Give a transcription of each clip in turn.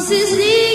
luzes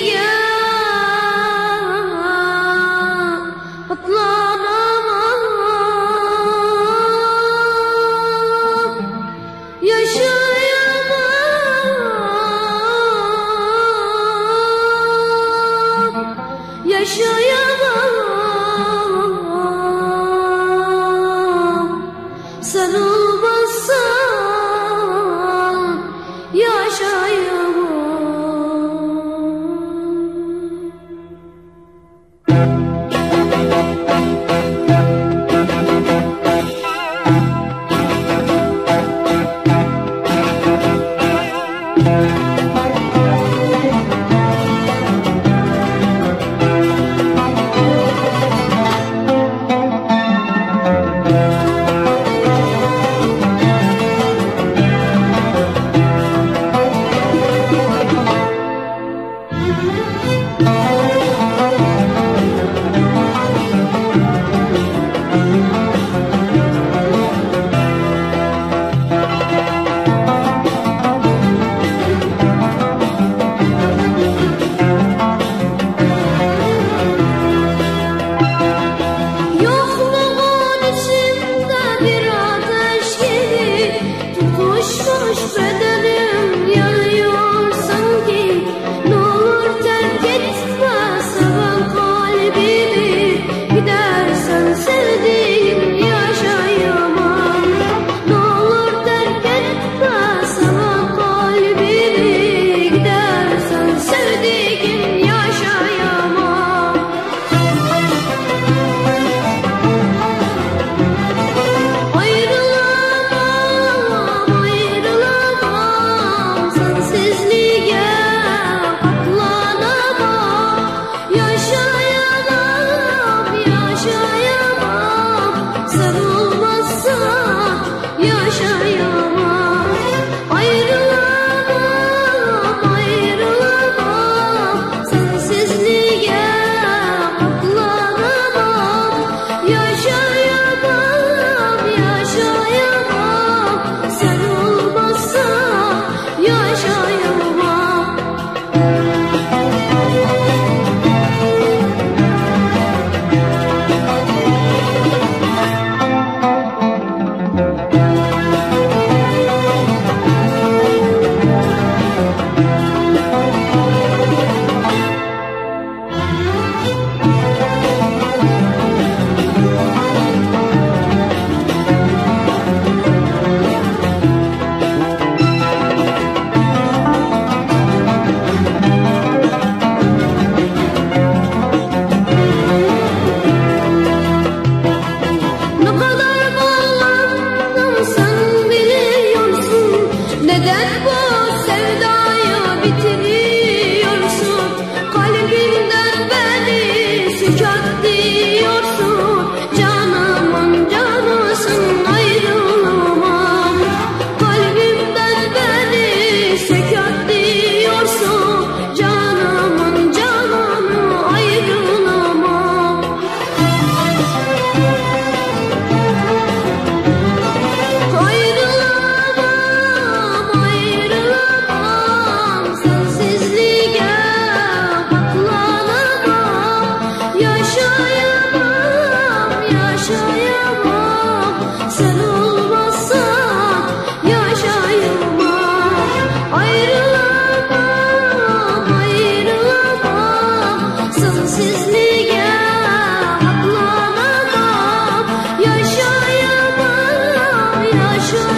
Yaşa